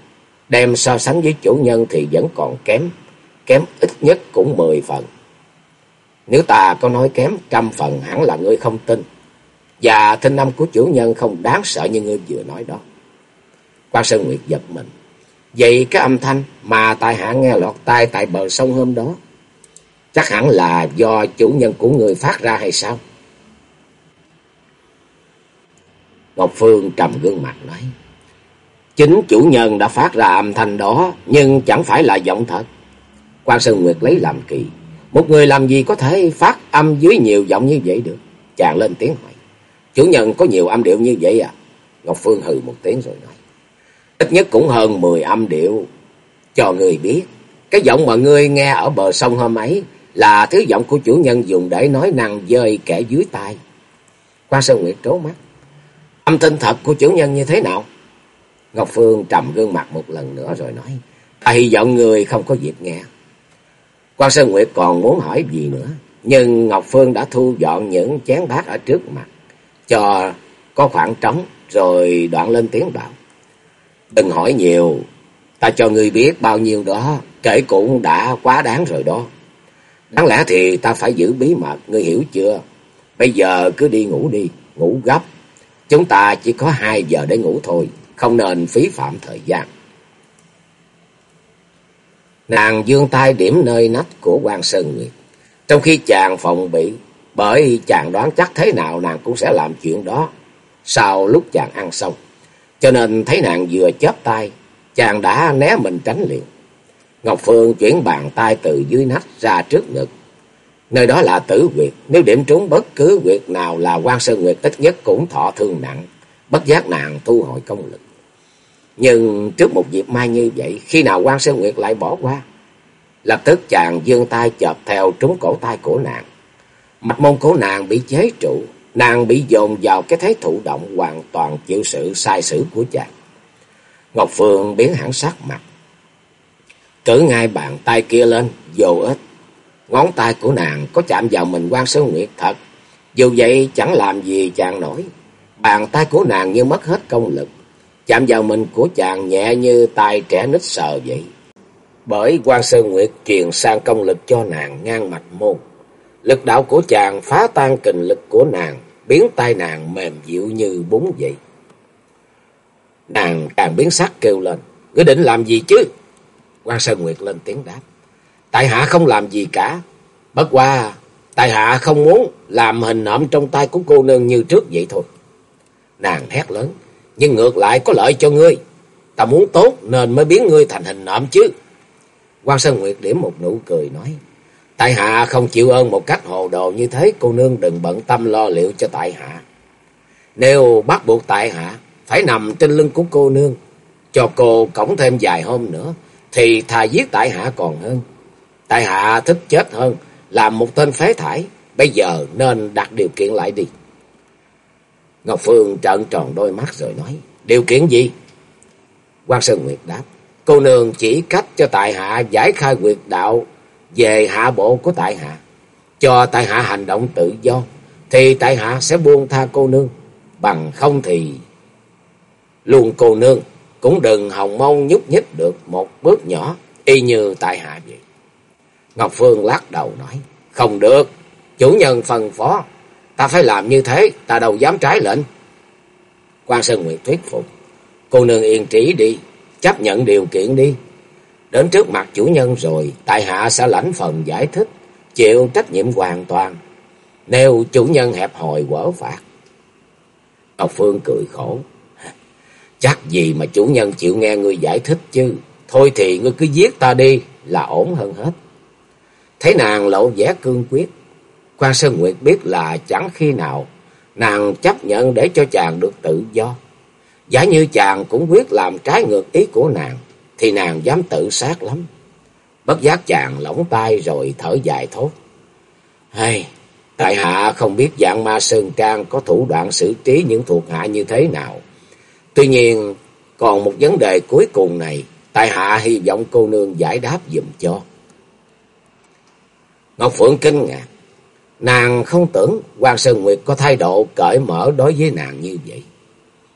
Đem so sánh với chủ nhân thì vẫn còn kém. Kém ít nhất cũng mười phần. Nếu ta có nói kém trăm phần hẳn là ngươi không tin. Và thinh âm của chủ nhân không đáng sợ như ngươi vừa nói đó. Quan Sơn Nguyệt giật mình. Vậy cái âm thanh mà tại hạ nghe lọt tai tại bờ sông hôm đó. Chắc hẳn là do chủ nhân của người phát ra hay sao? Ngọc Phương trầm gương mặt nói. Chính chủ nhân đã phát ra âm thanh đó, nhưng chẳng phải là giọng thật. Quan Sơn Nguyệt lấy làm kỳ. Một người làm gì có thể phát âm dưới nhiều giọng như vậy được? Chàng lên tiếng hỏi. Chủ nhân có nhiều âm điệu như vậy à? Ngọc Phương hừ một tiếng rồi nói. Ít nhất cũng hơn 10 âm điệu. Cho người biết, cái giọng mà ngươi nghe ở bờ sông hôm ấy là thứ giọng của chủ nhân dùng để nói năng dơi kẻ dưới tai. Quan Sơn Nguyệt trố mắt. Âm thanh thật của chủ nhân như thế nào? Ngọc Phương trầm gương mặt một lần nữa rồi nói. Ta hy vọng người không có việc nghe. Quan Sơn Nguyệt còn muốn hỏi gì nữa. Nhưng Ngọc Phương đã thu dọn những chén bát ở trước mặt. Cho có khoảng trống rồi đoạn lên tiếng bảo. Đừng hỏi nhiều. Ta cho người biết bao nhiêu đó. Kể cũng đã quá đáng rồi đó. Đáng lẽ thì ta phải giữ bí mật. Ngươi hiểu chưa? Bây giờ cứ đi ngủ đi. Ngủ gấp. Chúng ta chỉ có hai giờ để ngủ thôi. Không nên phí phạm thời gian. Nàng dương tay điểm nơi nách của quan Sơn Nguyệt. Trong khi chàng phòng bị, bởi chàng đoán chắc thế nào nàng cũng sẽ làm chuyện đó. Sau lúc chàng ăn xong. Cho nên thấy nàng vừa chớp tay, chàng đã né mình tránh liền. Ngọc Phương chuyển bàn tay từ dưới nách ra trước ngực. Nơi đó là tử quyệt, nếu điểm trúng bất cứ quyệt nào là quan Sơn Nguyệt ít nhất cũng thọ thương nặng, bất giác nàng thu hồi công lực. Nhưng trước một dịp mai như vậy, khi nào quan Sơn Nguyệt lại bỏ qua? Lập tức chàng dương tay chợp theo trúng cổ tay của nàng. Mặt môn của nàng bị chế trụ, nàng bị dồn vào cái thế thụ động hoàn toàn chịu sự sai sử của chàng. Ngọc Phương biến hẳn sắc mặt. Cử ngay bàn tay kia lên, vô ích. Ngón tay của nàng có chạm vào mình quan sơ Nguyệt thật. Dù vậy chẳng làm gì chàng nổi. Bàn tay của nàng như mất hết công lực. Chạm vào mình của chàng nhẹ như tay trẻ nít sờ vậy. Bởi quan sơ Nguyệt truyền sang công lực cho nàng ngang mạch môn. Lực đạo của chàng phá tan kình lực của nàng, biến tay nàng mềm dịu như bún vậy. Nàng càng biến sắc kêu lên, ngươi định làm gì chứ? quan Sơn Nguyệt lên tiếng đáp. Tại hạ không làm gì cả. Bất qua, tại hạ không muốn làm hình nộm trong tay của cô nương như trước vậy thôi. Nàng hét lớn, nhưng ngược lại có lợi cho ngươi. Ta muốn tốt nên mới biến ngươi thành hình nộm chứ. quan Sơn Nguyệt điểm một nụ cười nói. Tại hạ không chịu ơn một cách hồ đồ như thế, cô nương đừng bận tâm lo liệu cho tại hạ. Nếu bắt buộc tại hạ phải nằm trên lưng của cô nương, cho cô cổng thêm vài hôm nữa, thì thà giết tại hạ còn hơn. Tại hạ thích chết hơn, làm một tên phế thải, bây giờ nên đặt điều kiện lại đi. Ngọc Phương trợn tròn đôi mắt rồi nói, điều kiện gì? quan Sơn Nguyệt đáp, cô nương chỉ cách cho tại hạ giải khai quyệt đạo về hạ bộ của tại hạ, cho tại hạ hành động tự do, thì tại hạ sẽ buông tha cô nương, bằng không thì luôn cô nương cũng đừng hòng mong nhúc nhích được một bước nhỏ, y như tại hạ vậy. Ngọc Phương lắc đầu nói, không được, chủ nhân phân phó, ta phải làm như thế, ta đâu dám trái lệnh. quan Sơn Nguyệt thuyết phục, cô nương yên trí đi, chấp nhận điều kiện đi. Đến trước mặt chủ nhân rồi, tại hạ sẽ lãnh phần giải thích, chịu trách nhiệm hoàn toàn. Nếu chủ nhân hẹp hòi quở phạt. Ngọc Phương cười khổ. Chắc gì mà chủ nhân chịu nghe người giải thích chứ. Thôi thì ngươi cứ giết ta đi là ổn hơn hết. Thấy nàng lộ vẻ cương quyết. Quan Sơn Nguyệt biết là chẳng khi nào nàng chấp nhận để cho chàng được tự do. Giả như chàng cũng quyết làm trái ngược ý của nàng, thì nàng dám tự sát lắm. Bất giác chàng lỏng tay rồi thở dài thốt. Hay, tại hạ không biết dạng ma Sơn Trang có thủ đoạn xử trí những thuộc hạ như thế nào. Tuy nhiên, còn một vấn đề cuối cùng này, tại hạ hy vọng cô nương giải đáp dùm cho. Ngọc Phượng kinh ngạc. Nàng không tưởng Hoàng Sơn Nguyệt có thái độ cởi mở đối với nàng như vậy.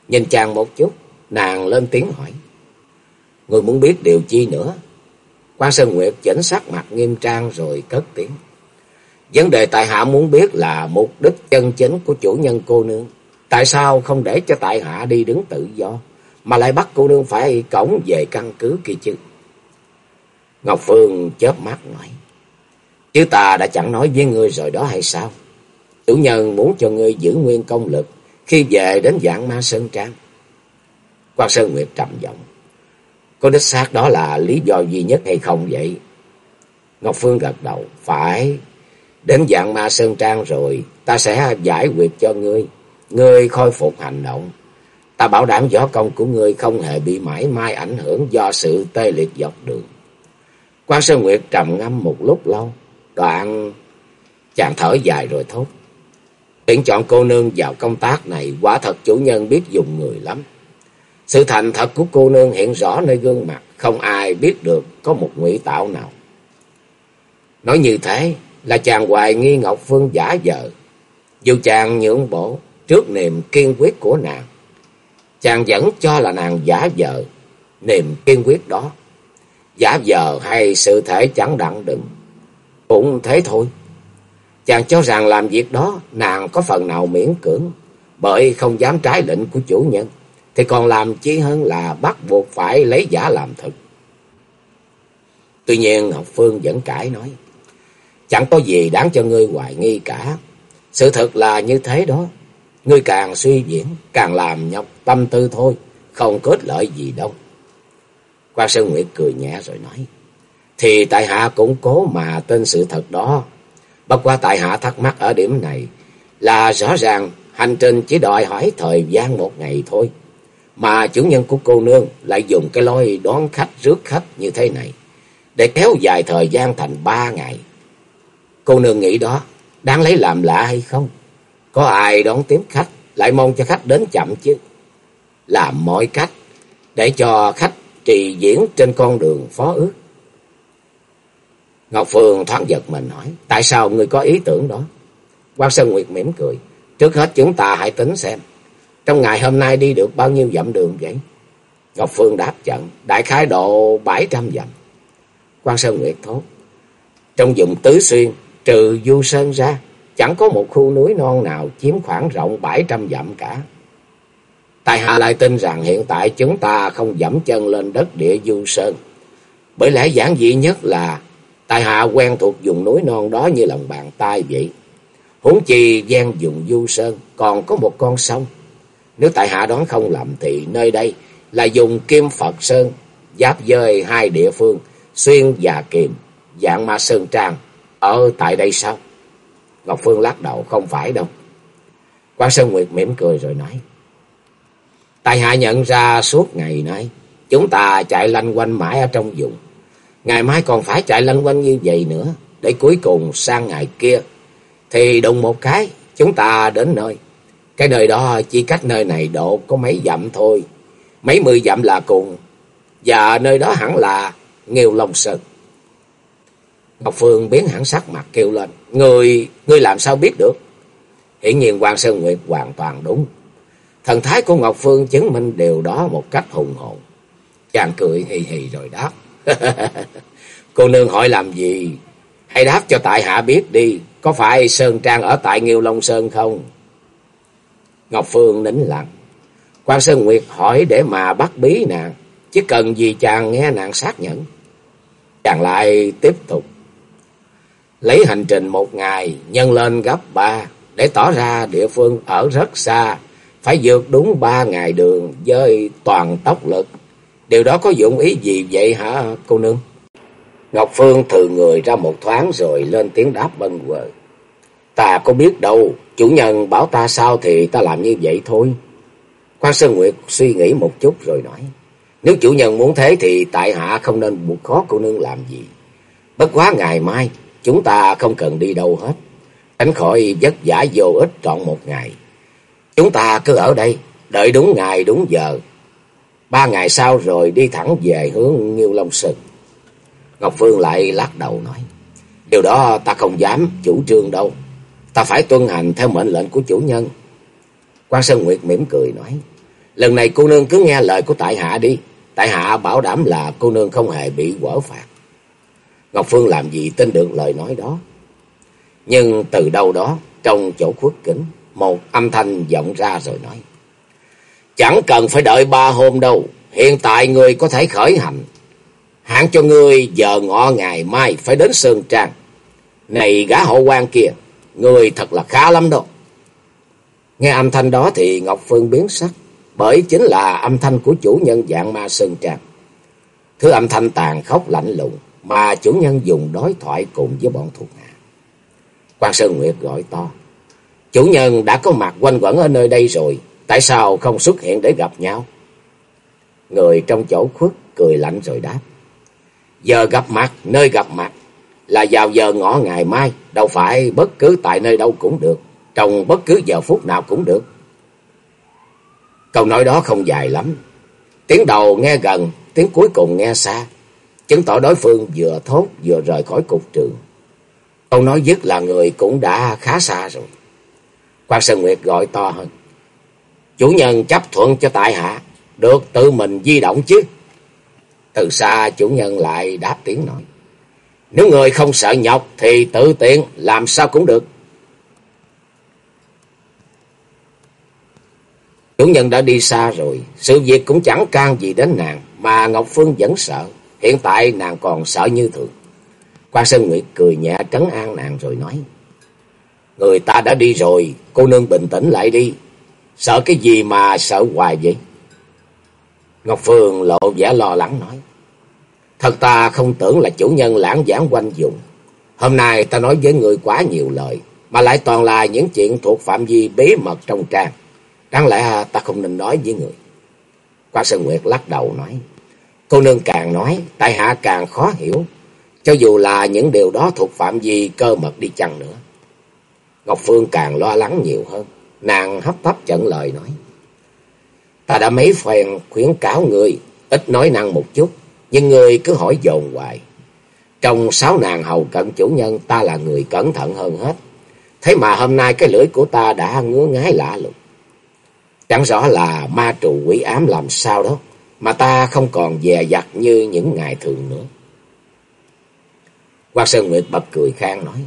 Nhìn chàng một chút, nàng lên tiếng hỏi. Người muốn biết điều chi nữa? Quan Sơn Nguyệt chỉnh sắc mặt nghiêm trang rồi cất tiếng. Vấn đề tại hạ muốn biết là mục đích chân chính của chủ nhân cô nương. Tại sao không để cho tại hạ đi đứng tự do, mà lại bắt cô nương phải cổng về căn cứ kia chứ? Ngọc Phương chớp mắt nói. Chứ ta đã chẳng nói với ngươi rồi đó hay sao? Chủ nhân muốn cho ngươi giữ nguyên công lực khi về đến dạng ma Sơn Trang. Quan Sơn Nguyệt trầm giọng. Có đích xác đó là lý do duy nhất hay không vậy? Ngọc Phương gật đầu. Phải. Đến dạng ma Sơn Trang rồi, ta sẽ giải quyết cho ngươi. Ngươi khôi phục hành động. Ta bảo đảm võ công của ngươi không hề bị mãi mai ảnh hưởng do sự tê liệt dọc đường. Quan Sơn Nguyệt trầm ngâm một lúc lâu. Đoạn chàng thở dài rồi thốt. Tuyển chọn cô nương vào công tác này quả thật chủ nhân biết dùng người lắm. Sự thành thật của cô nương hiện rõ nơi gương mặt, không ai biết được có một ngụy tạo nào. Nói như thế là chàng hoài nghi Ngọc Phương giả vờ. Dù chàng nhượng bộ trước niềm kiên quyết của nàng, chàng vẫn cho là nàng giả vờ niềm kiên quyết đó. Giả vờ hay sự thể chẳng đặng đừng, cũng thế thôi. Chàng cho rằng làm việc đó nàng có phần nào miễn cưỡng, bởi không dám trái lệnh của chủ nhân, thì còn làm chi hơn là bắt buộc phải lấy giả làm thực. Tuy nhiên Ngọc Phương vẫn cãi nói, chẳng có gì đáng cho ngươi hoài nghi cả. Sự thật là như thế đó, ngươi càng suy diễn, càng làm nhọc tâm tư thôi, không kết lợi gì đâu. Quan Sơn Nguyệt cười nhẹ rồi nói, thì tại hạ cũng cố mà tên sự thật đó. Bất qua tại hạ thắc mắc ở điểm này là rõ ràng hành trình chỉ đòi hỏi thời gian một ngày thôi. Mà chủ nhân của cô nương lại dùng cái lối đón khách rước khách như thế này để kéo dài thời gian thành ba ngày. Cô nương nghĩ đó đáng lấy làm lạ hay không? Có ai đón tiếp khách lại mong cho khách đến chậm chứ? Làm mọi cách để cho khách trì diễn trên con đường phó ước. Ngọc Phương thoáng giật mình hỏi, tại sao người có ý tưởng đó? Quan Sơn Nguyệt mỉm cười, trước hết chúng ta hãy tính xem, trong ngày hôm nay đi được bao nhiêu dặm đường vậy? Ngọc Phương đáp trận, đại khái độ bảy trăm dặm. Quan Sơn Nguyệt thốt, trong vùng Tứ Xuyên, trừ Du Sơn ra, chẳng có một khu núi non nào chiếm khoảng rộng bảy trăm dặm cả. Tài hạ lại tin rằng hiện tại chúng ta không dẫm chân lên đất địa Du Sơn. Bởi lẽ giản dị nhất là tài hạ quen thuộc vùng núi non đó như lòng bàn tay vậy. Huống chi gian dùng du sơn còn có một con sông. Nếu tại hạ đoán không lầm thì nơi đây là dùng kim Phật Sơn giáp dơi hai địa phương Xuyên và Kiềm, dạng Ma Sơn Trang ở tại đây sao? Ngọc Phương lắc đầu không phải đâu. Quan Sơn Nguyệt mỉm cười rồi nói. Tại hạ nhận ra suốt ngày nay chúng ta chạy lanh quanh mãi ở trong vùng Ngày mai còn phải chạy lanh quanh như vậy nữa. Để cuối cùng sang ngày kia. Thì đụng một cái. Chúng ta đến nơi. Cái nơi đó chỉ cách nơi này độ có mấy dặm thôi. Mấy mươi dặm là cùng. Và nơi đó hẳn là Nghiêu Long Sơn. Ngọc Phương biến hẳn sắc mặt kêu lên. Người, người làm sao biết được? Hiển nhiên Hoàng Sơn Nguyệt hoàn toàn đúng. Thần thái của Ngọc Phương chứng minh điều đó một cách hùng hồn. Chàng cười hì hì rồi đáp. Cô nương hỏi làm gì? Hãy đáp cho tại hạ biết đi. Có phải Sơn Trang ở tại Nghiêu Long Sơn không? Ngọc Phương nín lặng. Quan Sơn Nguyệt hỏi để mà bắt bí nàng. Chứ cần gì chàng nghe nàng xác nhận. Chàng lại tiếp tục. Lấy hành trình một ngày nhân lên gấp ba. Để tỏ ra địa phương ở rất xa. Phải vượt đúng ba ngày đường với toàn tốc lực. Điều đó có dụng ý gì vậy hả cô nương? Ngọc Phương thừa người ra một thoáng rồi lên tiếng đáp bân quờ. Ta có biết đâu, chủ nhân bảo ta sao thì ta làm như vậy thôi. Quan Sơn Nguyệt suy nghĩ một chút rồi nói. Nếu chủ nhân muốn thế thì tại hạ không nên buộc khó cô nương làm gì. Bất quá ngày mai, chúng ta không cần đi đâu hết. Tránh khỏi vất vả vô ích trọn một ngày. Chúng ta cứ ở đây, đợi đúng ngày đúng giờ, Ba ngày sau rồi đi thẳng về hướng Nghiêu Long Sơn. Ngọc Phương lại lắc đầu nói. Điều đó ta không dám chủ trương đâu. Ta phải tuân hành theo mệnh lệnh của chủ nhân. Quan Sơn Nguyệt mỉm cười nói. Lần này cô nương cứ nghe lời của tại hạ đi. Tại hạ bảo đảm là cô nương không hề bị quở phạt. Ngọc Phương làm gì tin được lời nói đó. Nhưng từ đâu đó, trong chỗ khuất kính, một âm thanh vọng ra rồi nói. Chẳng cần phải đợi ba hôm đâu. Hiện tại người có thể khởi hành. Hạn cho ngươi giờ ngọ ngày mai phải đến Sơn Trang. Này gã hậu quan kia, người thật là khá lắm đâu. Nghe âm thanh đó thì Ngọc Phương biến sắc, bởi chính là âm thanh của chủ nhân dạng ma sơn trang. Thứ âm thanh tàn khốc lạnh lùng mà chủ nhân dùng đối thoại cùng với bọn thuộc hạ. Quan Sơn Nguyệt gọi to. Chủ nhân đã có mặt quanh quẩn ở nơi đây rồi, tại sao không xuất hiện để gặp nhau? Người trong chỗ khuất cười lạnh rồi đáp. Giờ gặp mặt, nơi gặp mặt là vào giờ ngọ ngày mai, đâu phải bất cứ tại nơi đâu cũng được, trong bất cứ giờ phút nào cũng được. Câu nói đó không dài lắm. Tiếng đầu nghe gần, tiếng cuối cùng nghe xa, chứng tỏ đối phương vừa thốt vừa rời khỏi cục trường. Câu nói dứt là người cũng đã khá xa rồi. Quan Sơn Nguyệt gọi to hơn. Chủ nhân chấp thuận cho tại hạ, được tự mình di động chứ. Từ xa chủ nhân lại đáp tiếng nói. Nếu người không sợ nhọc thì tự tiện làm sao cũng được. Chủ nhân đã đi xa rồi, sự việc cũng chẳng can gì đến nàng, mà Ngọc Phương vẫn sợ. Hiện tại nàng còn sợ như thường. Quan Sơn Nguyệt cười nhẹ trấn an nàng rồi nói. Người ta đã đi rồi, cô nương bình tĩnh lại đi. Sợ cái gì mà sợ hoài vậy? Ngọc Phương lộ vẻ lo lắng nói. Thật ta không tưởng là chủ nhân lãng giảng quanh dùng. Hôm nay ta nói với người quá nhiều lời, mà lại toàn là những chuyện thuộc phạm vi bí mật trong trang. Đáng lẽ ta không nên nói với người. Quan Sơn Nguyệt lắc đầu nói. Cô nương càng nói, tại hạ càng khó hiểu. Cho dù là những điều đó thuộc phạm vi cơ mật đi chăng nữa. Ngọc Phương càng lo lắng nhiều hơn. Nàng hấp tấp chận lời nói. Ta đã mấy phen khuyến cáo người, ít nói năng một chút. Nhưng người cứ hỏi dồn hoài. Trong sáu nàng hầu cận chủ nhân, ta là người cẩn thận hơn hết. Thế mà hôm nay cái lưỡi của ta đã ngứa ngái lạ lùng. Chẳng rõ là ma trù quỷ ám làm sao đó. Mà ta không còn dè dặt như những ngày thường nữa. Quang Sơn Nguyệt bật cười khang nói.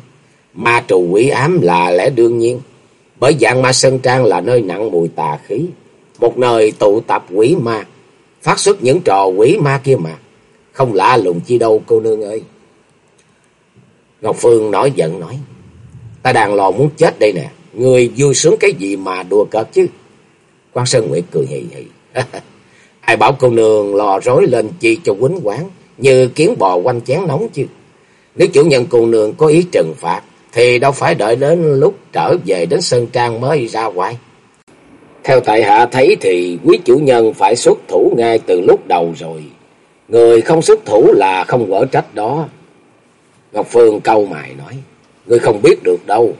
Ma trù quỷ ám là lẽ đương nhiên. Bởi dạng ma Sơn Trang là nơi nặng mùi tà khí. Một nơi tụ tập quỷ ma. Phát xuất những trò quỷ ma kia mà. Không lạ lùng chi đâu, cô nương ơi. Ngọc Phương nói giận nói. Ta đang lo muốn chết đây nè. Người vui sướng cái gì mà đùa cợt chứ. Quan Sơn Nguyệt cười hì hì. Ai bảo cô nương lò rối lên chi cho quýnh quán. Như kiến bò quanh chén nóng chứ. Nếu chủ nhân cô nương có ý trừng phạt. Thì đâu phải đợi đến lúc trở về đến Sơn Trang mới ra ngoài. Theo tại hạ thấy thì quý chủ nhân phải xuất thủ ngay từ lúc đầu rồi. Người không xuất thủ là không quở trách đó. Ngọc Phương câu mày nói. Người không biết được đâu.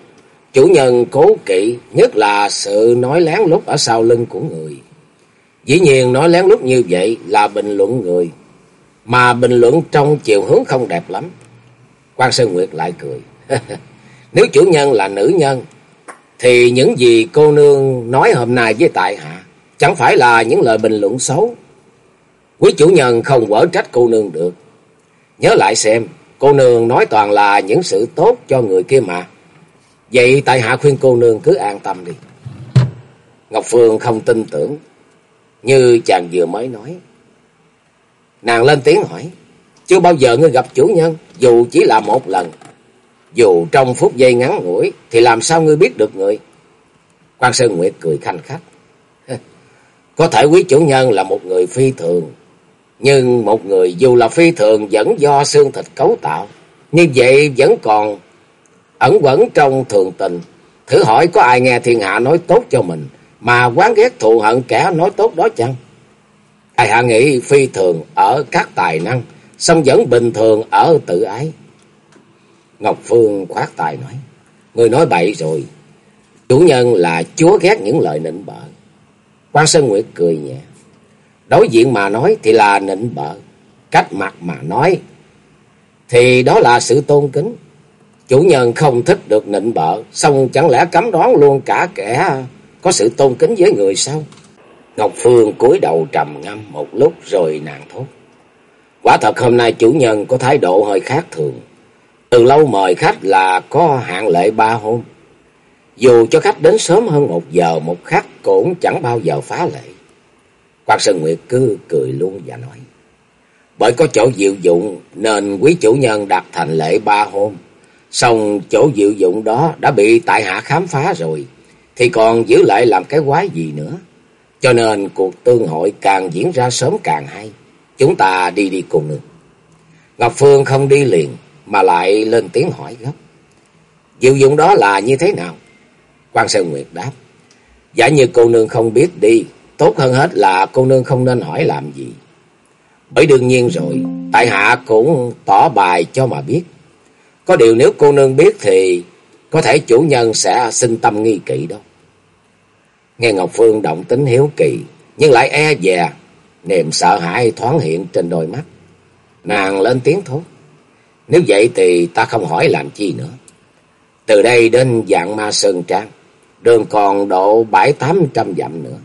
Chủ nhân cố kỵ, nhất là sự nói lén lút ở sau lưng của người. Dĩ nhiên nói lén lút như vậy là bình luận người. Mà bình luận trong chiều hướng không đẹp lắm. Quan Sơn Nguyệt lại cười. Nếu chủ nhân là nữ nhân. Thì những gì cô nương nói hôm nay với tại hạ. Chẳng phải là những lời bình luận xấu. Quý chủ nhân không quở trách cô nương được. Nhớ lại xem. Cô nương nói toàn là những sự tốt cho người kia mà. Vậy tại hạ khuyên cô nương cứ an tâm đi. Ngọc Phương không tin tưởng. Như chàng vừa mới nói. Nàng lên tiếng hỏi. Chưa bao giờ ngươi gặp chủ nhân. Dù chỉ là một lần. Dù trong phút giây ngắn ngủi. Thì làm sao ngươi biết được người. Quan Sơn Nguyệt cười khanh khách. Có thể quý chủ nhân là một người phi thường. Nhưng một người dù là phi thường vẫn do xương thịt cấu tạo. Như vậy vẫn còn ẩn quẩn trong thường tình. Thử hỏi có ai nghe thiên hạ nói tốt cho mình, mà quán ghét thù hận kẻ nói tốt đó chăng? Ai hạ nghĩ phi thường ở các tài năng, song vẫn bình thường ở tự ái. Ngọc Phương khoát tài nói, người nói bậy rồi. Chủ nhân là chúa ghét những lời nịnh bợ. Quan Sơn Nguyệt cười nhẹ. Đối diện mà nói thì là nịnh bợ. Cách mặt mà nói thì đó là sự tôn kính. Chủ nhân không thích được nịnh bợ, xong chẳng lẽ cấm đoán luôn cả kẻ có sự tôn kính với người sao? Ngọc Phương cúi đầu trầm ngâm một lúc rồi nàng thốt. Quả thật hôm nay chủ nhân có thái độ hơi khác thường. Từ lâu mời khách là có hạn lệ ba hôm. Dù cho khách đến sớm hơn một giờ một khắc cũng chẳng bao giờ phá lệ. Quan Sơn Nguyệt cứ cười luôn và nói. Bởi có chỗ diệu dụng nên quý chủ nhân đặt thành lễ ba hôm. Xong chỗ diệu dụng đó đã bị tại hạ khám phá rồi, thì còn giữ lại làm cái quái gì nữa. Cho nên cuộc tương hội càng diễn ra sớm càng hay. Chúng ta đi đi cùng nương. Ngọc Phương không đi liền, mà lại lên tiếng hỏi gấp. Diệu dụng đó là như thế nào? quan Sơn Nguyệt đáp. Giả như cô nương không biết đi, tốt hơn hết là cô nương không nên hỏi làm gì. Bởi đương nhiên rồi, tại hạ cũng tỏ bài cho mà biết. Có điều nếu cô nương biết thì có thể chủ nhân sẽ sinh tâm nghi kỵ đâu. Nghe Ngọc Phương động tính hiếu kỳ, nhưng lại e dè, niềm sợ hãi thoáng hiện trên đôi mắt. Nàng lên tiếng thốt. Nếu vậy thì ta không hỏi làm chi nữa. Từ đây đến dạng ma sơn trang, đường còn độ bảy tám trăm dặm nữa.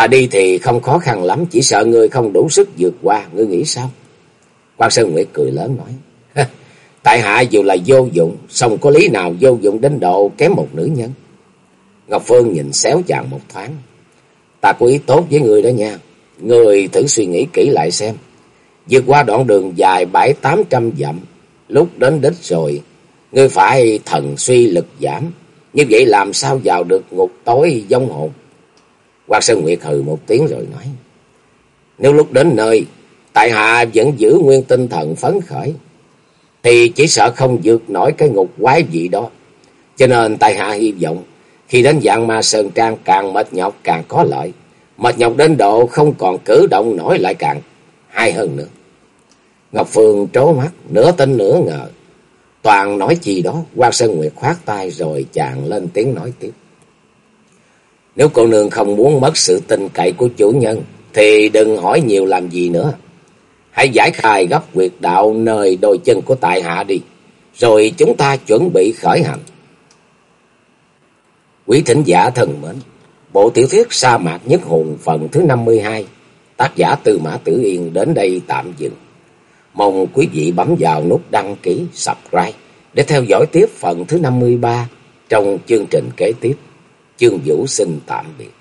À đi thì không khó khăn lắm, chỉ sợ ngươi không đủ sức vượt qua, ngươi nghĩ sao? Quan Sơn Nguyệt cười lớn nói, tại hạ dù là vô dụng, song có lý nào vô dụng đến độ kém một nữ nhân? Ngọc Phương nhìn xéo chàng một thoáng, ta có ý tốt với người đó nha, người thử suy nghĩ kỹ lại xem. Vượt qua đoạn đường dài bảy tám trăm dặm, lúc đến đích rồi, ngươi phải thần suy lực giảm, như vậy làm sao vào được ngục tối vong hồn? Quang Sơn Nguyệt hừ một tiếng rồi nói. Nếu lúc đến nơi, tại hạ vẫn giữ nguyên tinh thần phấn khởi, thì chỉ sợ không vượt nổi cái ngục quái dị đó. Cho nên tại hạ hy vọng, khi đến dạng ma sơn trang càng mệt nhọc càng có lợi. Mệt nhọc đến độ không còn cử động nổi lại càng hay hơn nữa. Ngọc Phương trố mắt, nửa tin nửa ngờ. Toàn nói gì đó, Quang Sơn Nguyệt khoát tay rồi chàng lên tiếng nói tiếp. Nếu cô nương không muốn mất sự tin cậy của chủ nhân, thì đừng hỏi nhiều làm gì nữa. Hãy giải khai gấp quyệt đạo nơi đôi chân của tại hạ đi, rồi chúng ta chuẩn bị khởi hành. Quý thính giả thần mến, bộ tiểu thuyết Sa mạc nhất hồn phần thứ 52, tác giả Tư Mã Tử Yên đến đây tạm dừng. Mong quý vị bấm vào nút đăng ký, subscribe để theo dõi tiếp phần thứ 53 trong chương trình kế tiếp. Chương Vũ xin tạm biệt.